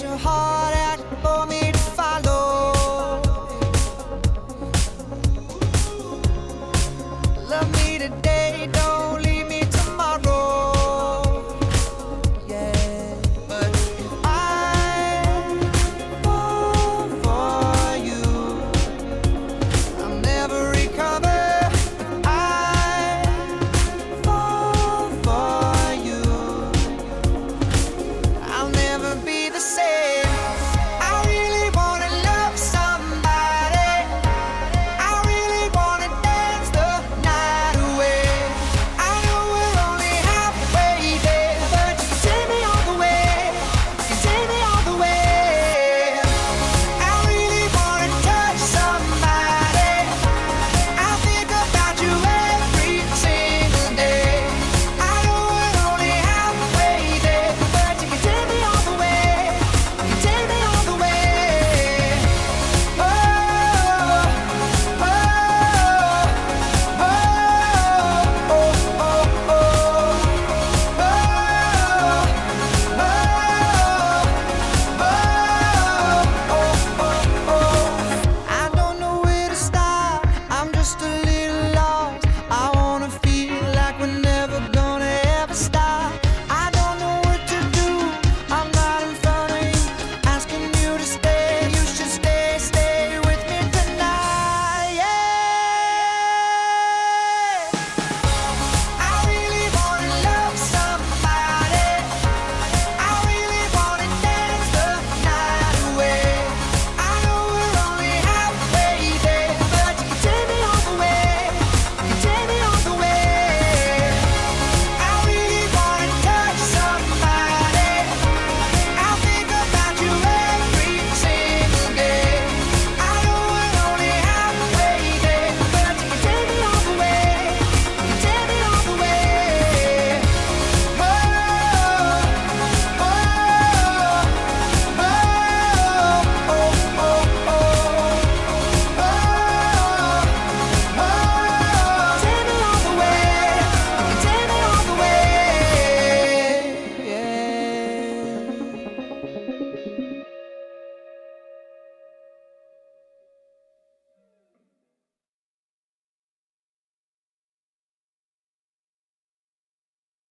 your heart out for me.